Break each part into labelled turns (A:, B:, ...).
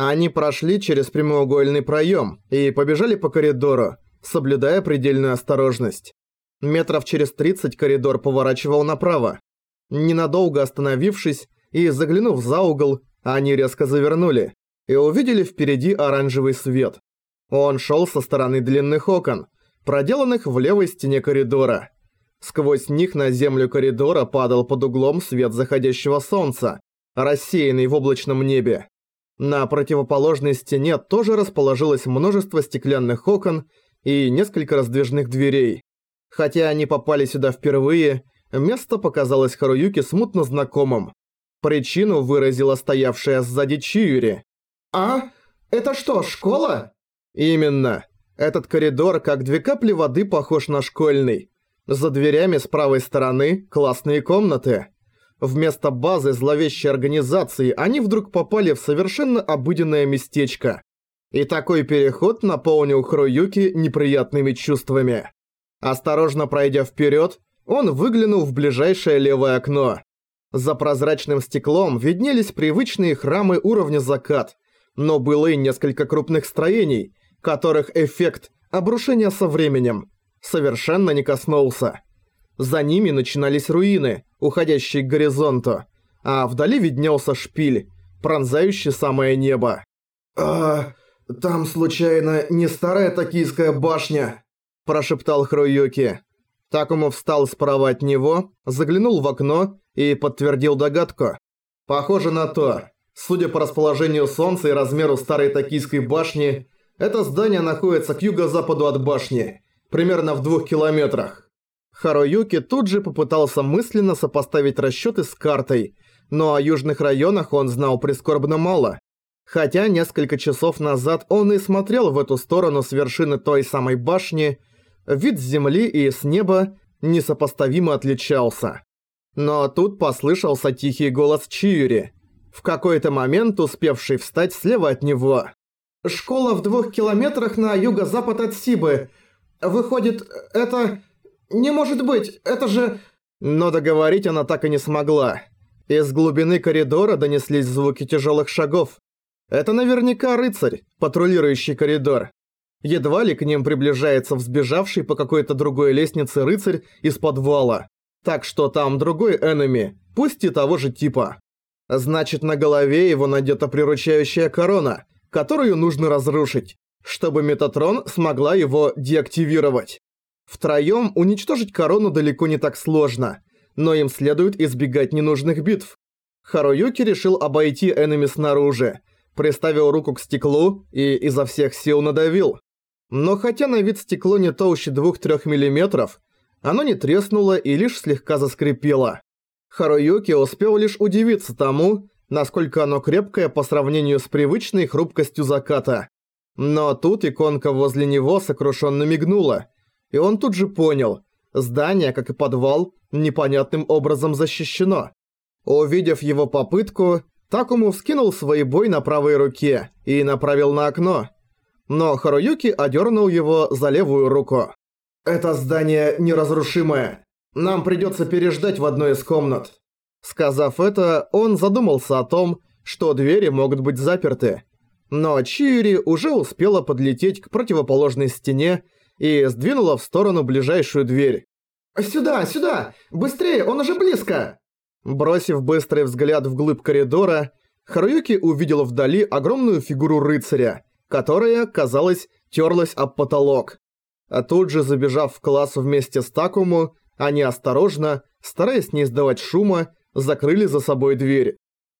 A: Они прошли через прямоугольный проем и побежали по коридору, соблюдая предельную осторожность. Метров через 30 коридор поворачивал направо. Ненадолго остановившись и заглянув за угол, они резко завернули и увидели впереди оранжевый свет. Он шел со стороны длинных окон, проделанных в левой стене коридора. Сквозь них на землю коридора падал под углом свет заходящего солнца, рассеянный в облачном небе. На противоположной стене тоже расположилось множество стеклянных окон и несколько раздвижных дверей. Хотя они попали сюда впервые, место показалось Харуюке смутно знакомым. Причину выразила стоявшая сзади Чиюри.
B: «А? Это что, школа?»
A: «Именно. Этот коридор, как две капли воды, похож на школьный. За дверями с правой стороны классные комнаты. Вместо базы зловещей организации они вдруг попали в совершенно обыденное местечко. И такой переход наполнил Хроюки неприятными чувствами. Осторожно пройдя вперед, он выглянул в ближайшее левое окно. За прозрачным стеклом виднелись привычные храмы уровня закат, но было и несколько крупных строений, которых эффект обрушения со временем совершенно не коснулся. За ними начинались руины, уходящие к горизонту, а вдали виднелся шпиль, пронзающий самое небо.
B: «А, там случайно не старая токийская башня?»
A: – прошептал Хруюки. Такому встал справа от него, заглянул в окно и подтвердил догадку. «Похоже на то. Судя по расположению солнца и размеру старой токийской башни, это здание находится к юго-западу от башни, примерно в двух километрах». Харуюки тут же попытался мысленно сопоставить расчеты с картой, но о южных районах он знал прискорбно мало. Хотя несколько часов назад он и смотрел в эту сторону с вершины той самой башни, вид с земли и с неба несопоставимо отличался. Но тут послышался тихий голос Чиюри, в какой-то момент успевший встать слева от него.
B: «Школа в двух километрах на юго-запад от Сибы. Выходит, это... Не может быть, это же...»
A: Но договорить она так и не смогла. Из глубины коридора донеслись звуки тяжелых шагов. Это наверняка рыцарь, патрулирующий коридор. Едва ли к ним приближается взбежавший по какой-то другой лестнице рыцарь из подвала. Так что там другой энеми, пусть и того же типа. Значит, на голове его надета приручающая корона, которую нужно разрушить, чтобы Метатрон смогла его деактивировать. Втроём уничтожить корону далеко не так сложно, но им следует избегать ненужных битв. Харуюки решил обойти энеми снаружи, приставил руку к стеклу и изо всех сил надавил. Но хотя на вид стекло не толще 2-3 мм, оно не треснуло и лишь слегка заскрипело. Харуюки успел лишь удивиться тому, насколько оно крепкое по сравнению с привычной хрупкостью заката. Но тут иконка возле него сокрушенно мигнула, и он тут же понял, здание, как и подвал, непонятным образом защищено. Увидев его попытку, Такому вскинул свой бой на правой руке и направил на окно но Харуюки одернул его за левую руку.
B: «Это здание неразрушимое. Нам придется переждать в одной из комнат».
A: Сказав это, он задумался о том, что двери могут быть заперты. Но Чиури уже успела подлететь к противоположной стене и сдвинула в сторону ближайшую дверь.
B: «Сюда, сюда! Быстрее, он уже близко!»
A: Бросив быстрый взгляд вглубь коридора, Харуюки увидела вдали огромную фигуру рыцаря, которая, казалось, терлась об потолок. А тут же, забежав в класс вместе с Такому, они осторожно, стараясь не издавать шума, закрыли за собой дверь.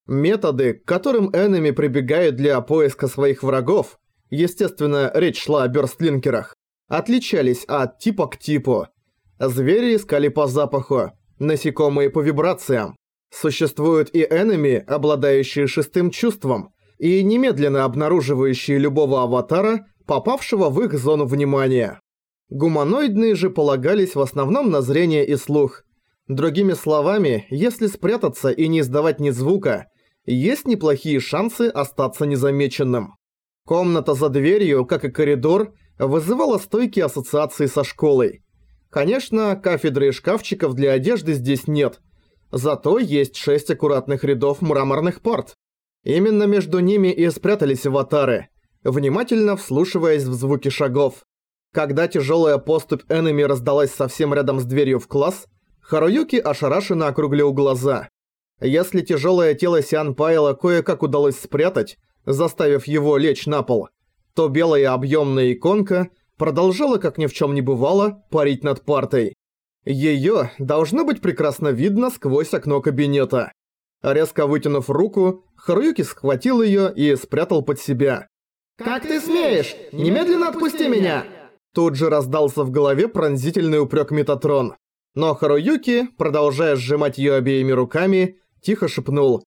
A: Методы, к которым энеми прибегают для поиска своих врагов, естественно, речь шла о бёрстлинкерах, отличались от типа к типу. Звери искали по запаху, насекомые по вибрациям. Существуют и энеми, обладающие шестым чувством, и немедленно обнаруживающие любого аватара, попавшего в их зону внимания. Гуманоидные же полагались в основном на зрение и слух. Другими словами, если спрятаться и не издавать ни звука, есть неплохие шансы остаться незамеченным. Комната за дверью, как и коридор, вызывала стойкие ассоциации со школой. Конечно, кафедры и шкафчиков для одежды здесь нет, зато есть шесть аккуратных рядов мраморных парт. Именно между ними и спрятались аватары, внимательно вслушиваясь в звуки шагов. Когда тяжелая поступь Эннами раздалась совсем рядом с дверью в класс, Харуюки ошарашенно округлил глаза. Если тяжелое тело Сиан Пайла кое-как удалось спрятать, заставив его лечь на пол, то белая объемная иконка продолжала, как ни в чем не бывало, парить над партой. Ее должно быть прекрасно видно сквозь окно кабинета. Резко вытянув руку, Харуюки схватил ее и спрятал под себя.
B: «Как ты смеешь? Немедленно отпусти меня!»
A: Тут же раздался в голове пронзительный упрек Метатрон. Но Харуюки, продолжая сжимать ее обеими руками, тихо шепнул.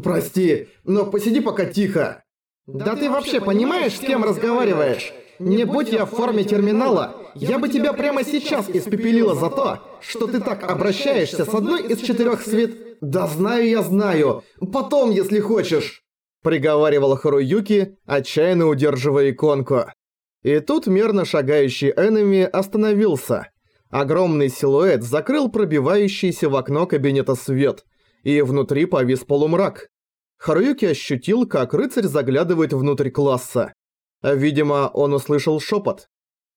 B: «Прости, но посиди пока тихо!»
A: «Да ты вообще понимаешь, с кем разговариваешь? Не будь я в форме терминала, я бы тебя прямо сейчас испепелила за то, что ты так обращаешься с одной из четырех свет...»
B: «Да знаю я знаю, потом, если хочешь!»
A: Приговаривала Харуюки, отчаянно удерживая иконку. И тут мерно шагающий Эннами остановился. Огромный силуэт закрыл пробивающийся в окно кабинета свет, и внутри повис полумрак. Харуюки ощутил, как рыцарь заглядывает внутрь класса. Видимо, он услышал шепот.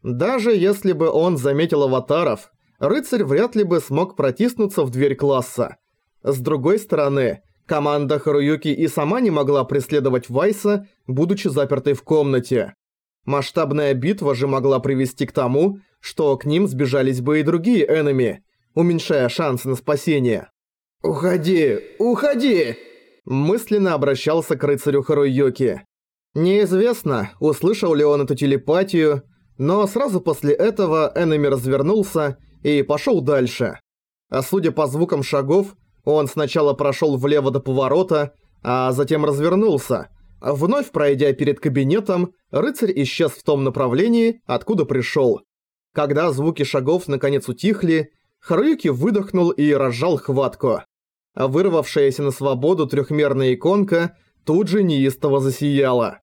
A: Даже если бы он заметил аватаров, рыцарь вряд ли бы смог протиснуться в дверь класса. С другой стороны, команда Харуюки и сама не могла преследовать Вайса, будучи запертой в комнате. Масштабная битва же могла привести к тому, что к ним сбежались бы и другие энеми, уменьшая шансы на спасение.
B: «Уходи! Уходи!»
A: Мысленно обращался к рыцарю Харуюки. Неизвестно, услышал ли он эту телепатию, но сразу после этого Эннами развернулся и пошел дальше. А судя по звукам шагов, он сначала прошел влево до поворота, а затем развернулся – Вновь пройдя перед кабинетом, рыцарь исчез в том направлении, откуда пришел. Когда звуки шагов наконец утихли, Харуюки выдохнул и разжал хватку. А вырвавшаяся на свободу трехмерная иконка тут же неистово засияла.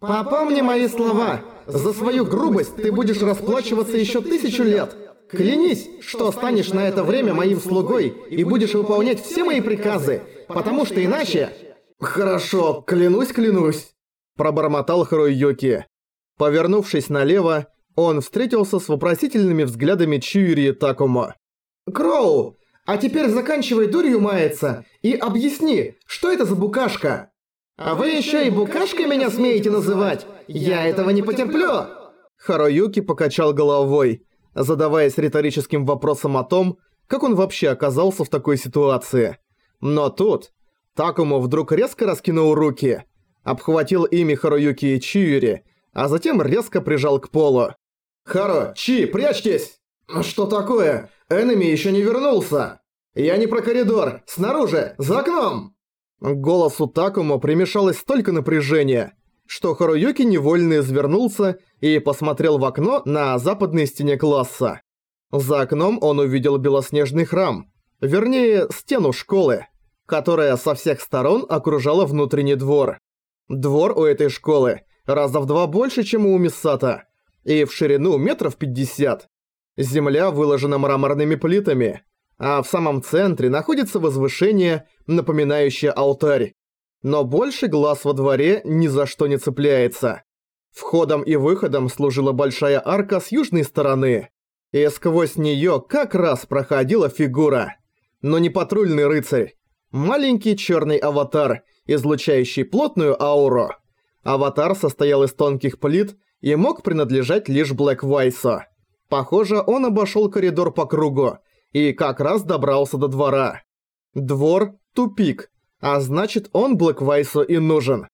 B: «Попомни мои слова! За свою грубость ты будешь расплачиваться еще тысячу лет! Клянись, что станешь на это время моим слугой и будешь выполнять все мои приказы, потому что иначе
A: «Хорошо, клянусь, клянусь!» Пробормотал Харуюки. Повернувшись налево, он встретился с вопросительными взглядами Чиури и Такума.
B: «Кроу, а теперь заканчивай дурью маяться и объясни, что это за букашка?» «А вы еще и букашкой меня смеете называть? Я этого не потерплю!»
A: Харуюки покачал головой, задаваясь риторическим вопросом о том, как он вообще оказался в такой ситуации. Но тут, Такому вдруг резко раскинул руки, обхватил ими Харуюки и Чиюри, а затем резко прижал к полу.
B: «Харо, Чи, прячьтесь!» «Что такое? Энеми еще не вернулся!» «Я не про коридор! Снаружи! За окном!»
A: Голосу Такому примешалось столько напряжения, что Харуюки невольно извернулся и посмотрел в окно на западной стене класса. За окном он увидел белоснежный храм, вернее, стену школы которая со всех сторон окружала внутренний двор. Двор у этой школы раза в два больше, чем у Миссата, и в ширину метров пятьдесят. Земля выложена мраморными плитами, а в самом центре находится возвышение, напоминающее алтарь. Но больше глаз во дворе ни за что не цепляется. Входом и выходом служила большая арка с южной стороны, и сквозь неё как раз проходила фигура. Но не патрульный рыцарь, Маленький черный аватар, излучающий плотную ауру. Аватар состоял из тонких плит и мог принадлежать лишь Блэк Вайсу. Похоже, он обошел коридор по кругу и как раз добрался до двора. Двор – тупик, а значит он Блэк Вайсу и нужен.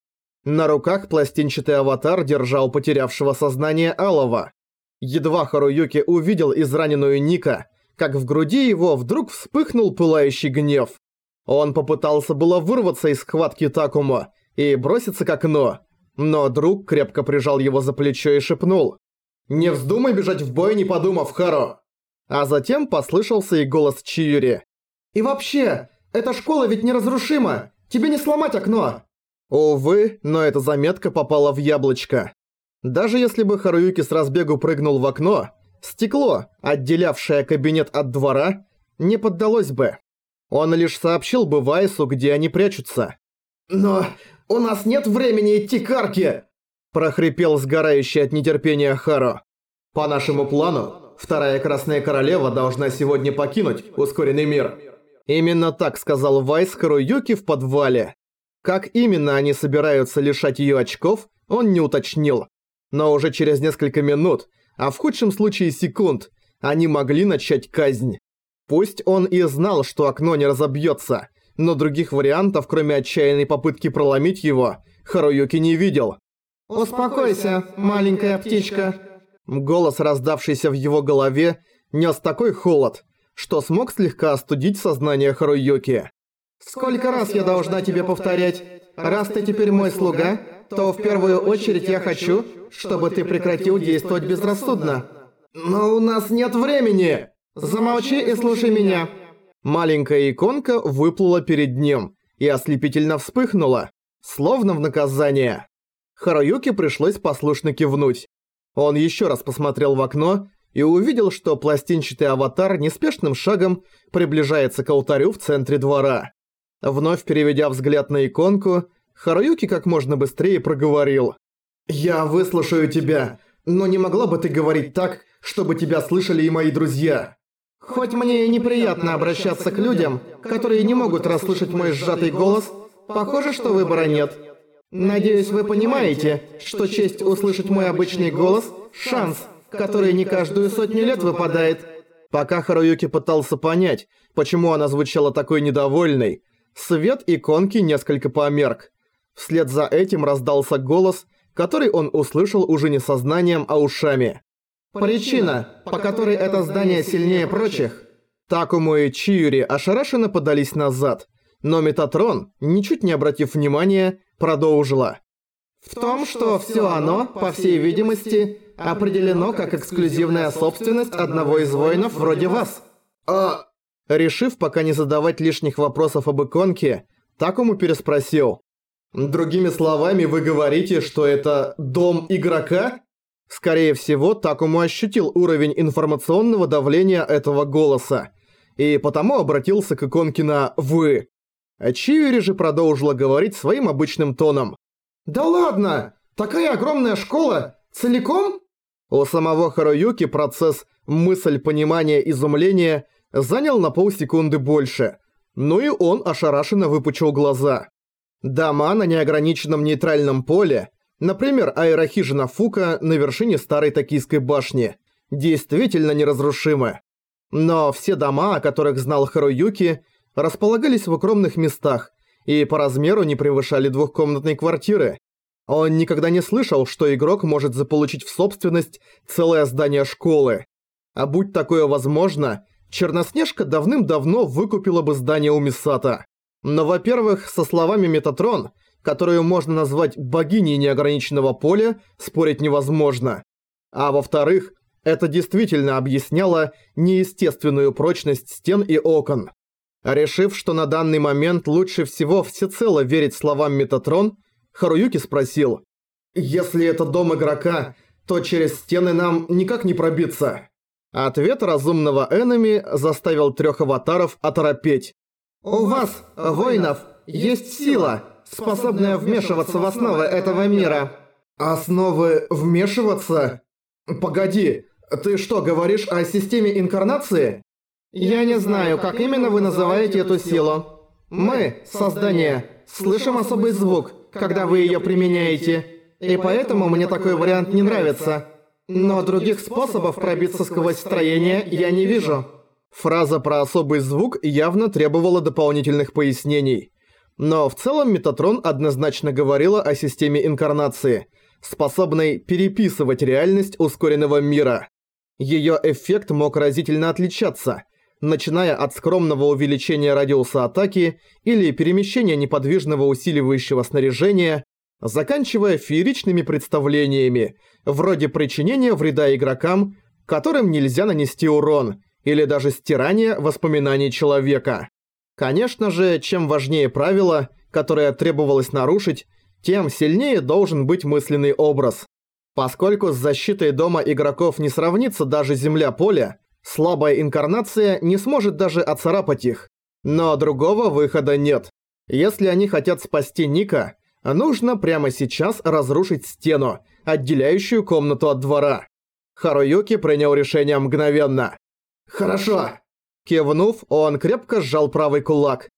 A: На руках пластинчатый аватар держал потерявшего сознание Алова. Едва Харуюки увидел израненную Ника, как в груди его вдруг вспыхнул пылающий гнев. Он попытался было вырваться из схватки Такумо и броситься к окну, но друг крепко прижал его за плечо и шепнул «Не вздумай бежать в бой, не подумав, Харо!» А затем послышался и голос Чиюри.
B: «И вообще, эта школа ведь неразрушима! Тебе не сломать окно!»
A: Увы, но эта заметка попала в яблочко. Даже если бы Харуюки с разбегу прыгнул в окно, стекло, отделявшее кабинет от двора, не поддалось бы. Он лишь сообщил бы Вайсу, где они прячутся.
B: «Но У нас нет времени идти к арке!»
A: Прохрипел сгорающий от нетерпения Харо. «По нашему плану, вторая Красная Королева должна сегодня покинуть ускоренный мир». Именно так сказал Вайс Харуюки в подвале. Как именно они собираются лишать её очков, он не уточнил. Но уже через несколько минут, а в худшем случае секунд, они могли начать казнь. Пусть он и знал, что окно не разобьётся, но других вариантов, кроме отчаянной попытки проломить его, Харуюки не видел.
B: «Успокойся, маленькая птичка».
A: Голос, раздавшийся в его голове, нес такой холод, что смог слегка остудить сознание Харуюки.
B: «Сколько раз я должна тебе повторять? Раз ты теперь мой слуга, то в первую очередь я хочу, чтобы ты прекратил действовать безрассудно. Но у нас нет времени! Замолчи и слушай меня!»
A: Маленькая иконка выплыла перед ним и ослепительно вспыхнула, словно в наказание. Харуюке пришлось послушно кивнуть. Он еще раз посмотрел в окно и увидел, что пластинчатый аватар неспешным шагом приближается к алтарю в центре двора. Вновь переведя взгляд на иконку, Харуюки как можно быстрее проговорил.
B: «Я выслушаю тебя, но не могла бы ты говорить так, чтобы тебя слышали и мои друзья?» «Хоть мне и неприятно обращаться к людям, которые не могут расслышать мой сжатый голос, похоже, что выбора нет. Надеюсь, вы понимаете, что честь услышать мой обычный голос – шанс, который не каждую сотню лет выпадает.
A: Пока Харуюки пытался понять, почему она звучала такой недовольной, свет иконки несколько померк. Вслед за этим раздался голос, который он услышал уже не сознанием, а ушами.
B: Причина, по которой это здание сильнее прочих.
A: Такому и Чиюри ошарашенно подались назад, но Метатрон, ничуть не обратив внимания, продолжила.
B: В том, что все оно, по всей видимости, определено как эксклюзивная собственность одного из воинов вроде вас.
A: А... Решив пока не задавать лишних вопросов об иконке, Такому переспросил. «Другими словами, вы говорите, что это дом игрока?» Скорее всего, Такому ощутил уровень информационного давления этого голоса, и потому обратился к иконке на «вы». А Чиури же продолжила говорить своим обычным тоном.
B: «Да ладно! Такая огромная школа! Целиком?»
A: У самого Харуюки процесс «мысль, понимание, изумление» занял на полсекунды больше. Ну и он ошарашенно выпучил глаза. Дома на неограниченном нейтральном поле, например, аэрохижина Фука на вершине старой токийской башни, действительно неразрушимы. Но все дома, о которых знал Харуюки, располагались в укромных местах и по размеру не превышали двухкомнатной квартиры. Он никогда не слышал, что игрок может заполучить в собственность целое здание школы. А будь такое возможно, Черноснежка давным-давно выкупила бы здание у Мисата. Но, во-первых, со словами Метатрон, которую можно назвать богиней неограниченного поля, спорить невозможно. А во-вторых, это действительно объясняло неестественную прочность стен и окон. Решив, что на данный момент лучше всего всецело верить словам Метатрон, Харуюки спросил.
B: «Если это дом игрока, то через стены нам никак не пробиться».
A: Ответ разумного Эннами заставил трех аватаров оторопеть.
B: «У вас, воинов, есть сила, способная вмешиваться в основы этого мира». «Основы вмешиваться? Погоди, ты что, говоришь о системе инкарнации?» Я не знаю, как именно вы называете эту силу. Мы, создание, слышим особый звук, когда вы ее применяете, и поэтому мне такой вариант не нравится. Но других способов пробиться сквозь строение я не вижу.
A: Фраза про особый звук явно требовала дополнительных пояснений. Но в целом Метатрон однозначно говорила о системе инкарнации, способной переписывать реальность ускоренного мира. Её эффект мог разительно отличаться – начиная от скромного увеличения радиуса атаки или перемещения неподвижного усиливающего снаряжения, заканчивая фееричными представлениями, вроде причинения вреда игрокам, которым нельзя нанести урон, или даже стирания воспоминаний человека. Конечно же, чем важнее правило, которое требовалось нарушить, тем сильнее должен быть мысленный образ. Поскольку с защитой дома игроков не сравнится даже земля-поле, Слабая инкарнация не сможет даже оцарапать их. Но другого выхода нет. Если они хотят спасти Ника, Нужно прямо сейчас разрушить стену, отделяющую комнату от двора. Харуюки принял решение мгновенно.
B: «Хорошо!»
A: Кивнув, он крепко сжал правый кулак.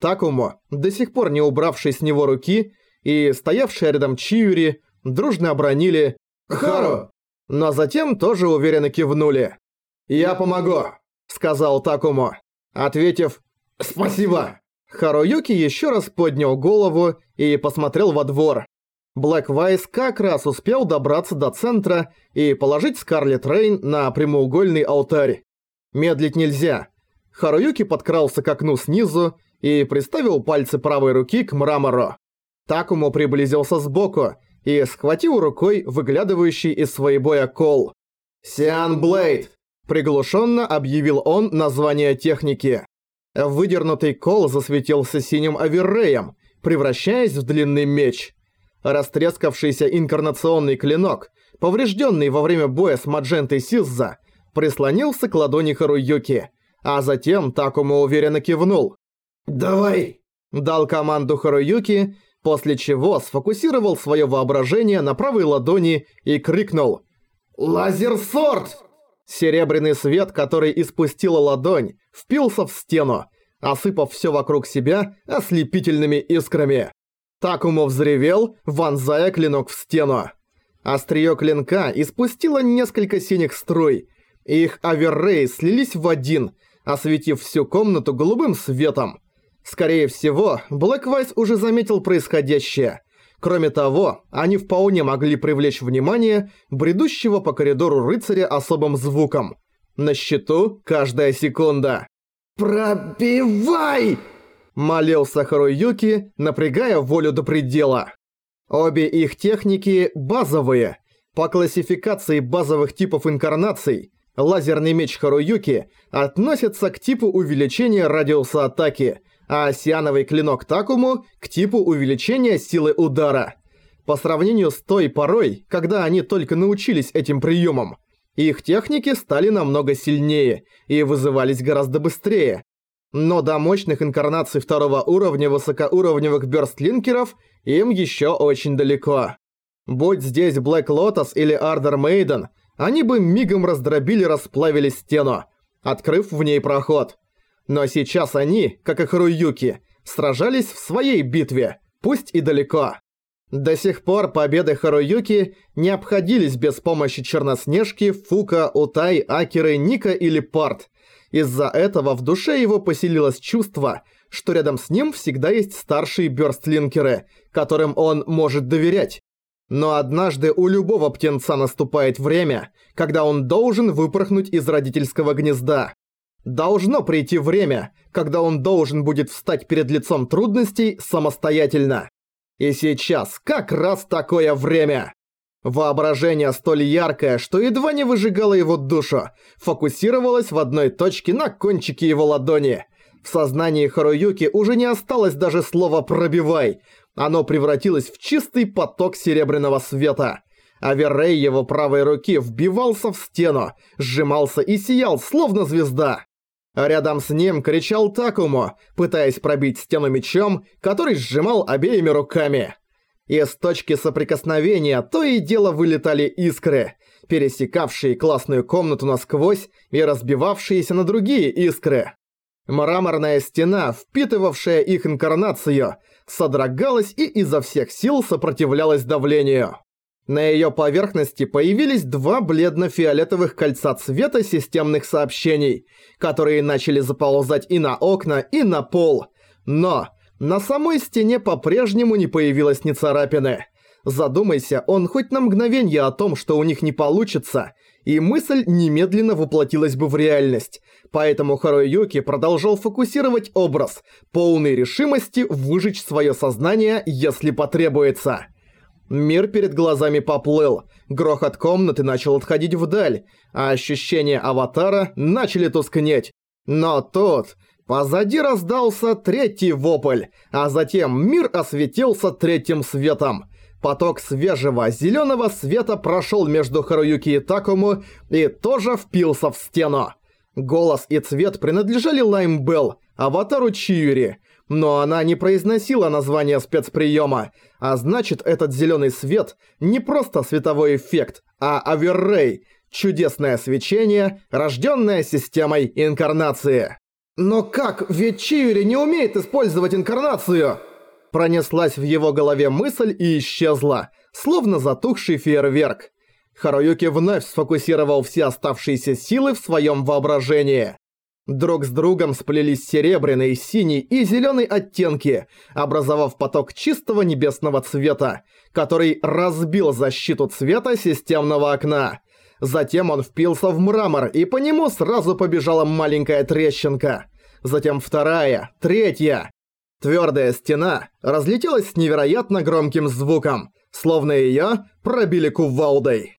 A: Такому, до сих пор не убравший с него руки, и стоявшие рядом Чиури, дружно обронили
B: «Хару!»,
A: но затем тоже уверенно кивнули.
B: «Я помогу!»
A: — сказал Такому, ответив
B: «Спасибо!»
A: Харуюки еще раз поднял голову и посмотрел во двор. Блэк Вайс как раз успел добраться до центра и положить Скарлет Рейн на прямоугольный алтарь. Медлить нельзя. Харуюки подкрался к окну снизу и приставил пальцы правой руки к мрамору. Такому приблизился сбоку и схватил рукой выглядывающий из своего кол.
B: «Сиан Блейд!»
A: – приглушенно объявил он название техники. Выдернутый кол засветился синим оверреем, превращаясь в длинный меч. Растрескавшийся инкарнационный клинок, поврежденный во время боя с Маджентой Сизза, прислонился к ладони Харуюки, а затем Такому уверенно кивнул.
B: «Давай!»
A: – дал команду Харуюки, после чего сфокусировал свое воображение на правой ладони и крикнул
B: «Лазерсорт!»
A: Серебряный свет, который испустила ладонь, впился в стену, осыпав все вокруг себя ослепительными искрами. Такому взревел, вонзая клинок в стену. Остриё клинка испустило несколько синих струй, и их оверрей слились в один, осветив всю комнату голубым светом. Скорее всего, Блэквайс уже заметил происходящее. Кроме того, они вполне могли привлечь внимание бредущего по коридору рыцаря особым звуком. На счету каждая секунда.
B: «Пробивай!»
A: Молился Харуюки, напрягая волю до предела. Обе их техники базовые. По классификации базовых типов инкарнаций, лазерный меч Харуюки относится к типу увеличения радиуса атаки – а сиановый клинок Такому к типу увеличения силы удара. По сравнению с той порой, когда они только научились этим приемам, их техники стали намного сильнее и вызывались гораздо быстрее. Но до мощных инкарнаций второго уровня высокоуровневых бёрстлинкеров им еще очень далеко. Будь здесь Блэк Лотос или Ардер Мейден, они бы мигом раздробили-расплавили стену, открыв в ней проход. Но сейчас они, как и Харуюки, сражались в своей битве, пусть и далеко. До сих пор победы Харуюки не обходились без помощи Черноснежки, Фука, Утай, Акеры, Ника или Парт. Из-за этого в душе его поселилось чувство, что рядом с ним всегда есть старшие бёрстлинкеры, которым он может доверять. Но однажды у любого птенца наступает время, когда он должен выпорхнуть из родительского гнезда. Должно прийти время, когда он должен будет встать перед лицом трудностей самостоятельно. И сейчас как раз такое время. Воображение столь яркое, что едва не выжигало его душу, фокусировалось в одной точке на кончике его ладони. В сознании Харуюки уже не осталось даже слова «пробивай», оно превратилось в чистый поток серебряного света. А Веррей его правой руки вбивался в стену, сжимался и сиял, словно звезда. Рядом с ним кричал Такому, пытаясь пробить стену мечом, который сжимал обеими руками. Из точки соприкосновения то и дело вылетали искры, пересекавшие классную комнату насквозь и разбивавшиеся на другие искры. Мраморная стена, впитывавшая их инкарнацию, содрогалась и изо всех сил сопротивлялась давлению. На её поверхности появились два бледно-фиолетовых кольца цвета системных сообщений, которые начали заползать и на окна, и на пол. Но на самой стене по-прежнему не появилось ни царапины. Задумайся он хоть на мгновение о том, что у них не получится, и мысль немедленно воплотилась бы в реальность. Поэтому Харуюки продолжал фокусировать образ, полной решимости выжечь своё сознание, если потребуется. Мир перед глазами поплыл, грохот комнаты начал отходить вдаль, а ощущения аватара начали тускнеть. Но тут позади раздался третий вопль, а затем мир осветился третьим светом. Поток свежего зеленого света прошел между Харуюки и Такому и тоже впился в стену. Голос и цвет принадлежали Лаймбелл, аватару Чиюри, Но она не произносила название спецприема, а значит этот зеленый свет не просто световой эффект, а оверрей, чудесное свечение, рожденное системой инкарнации.
B: «Но как? Ведь Чиури не умеет использовать инкарнацию!»
A: Пронеслась в его голове мысль и исчезла, словно затухший фейерверк. Харуюки вновь сфокусировал все оставшиеся силы в своем воображении. Друг с другом сплелись серебряный, синий и зеленый оттенки, образовав поток чистого небесного цвета, который разбил защиту цвета системного окна. Затем он впился в мрамор, и по нему сразу побежала маленькая трещинка. Затем вторая, третья. Твердая стена разлетелась с невероятно громким звуком, словно ее пробили кувалдой.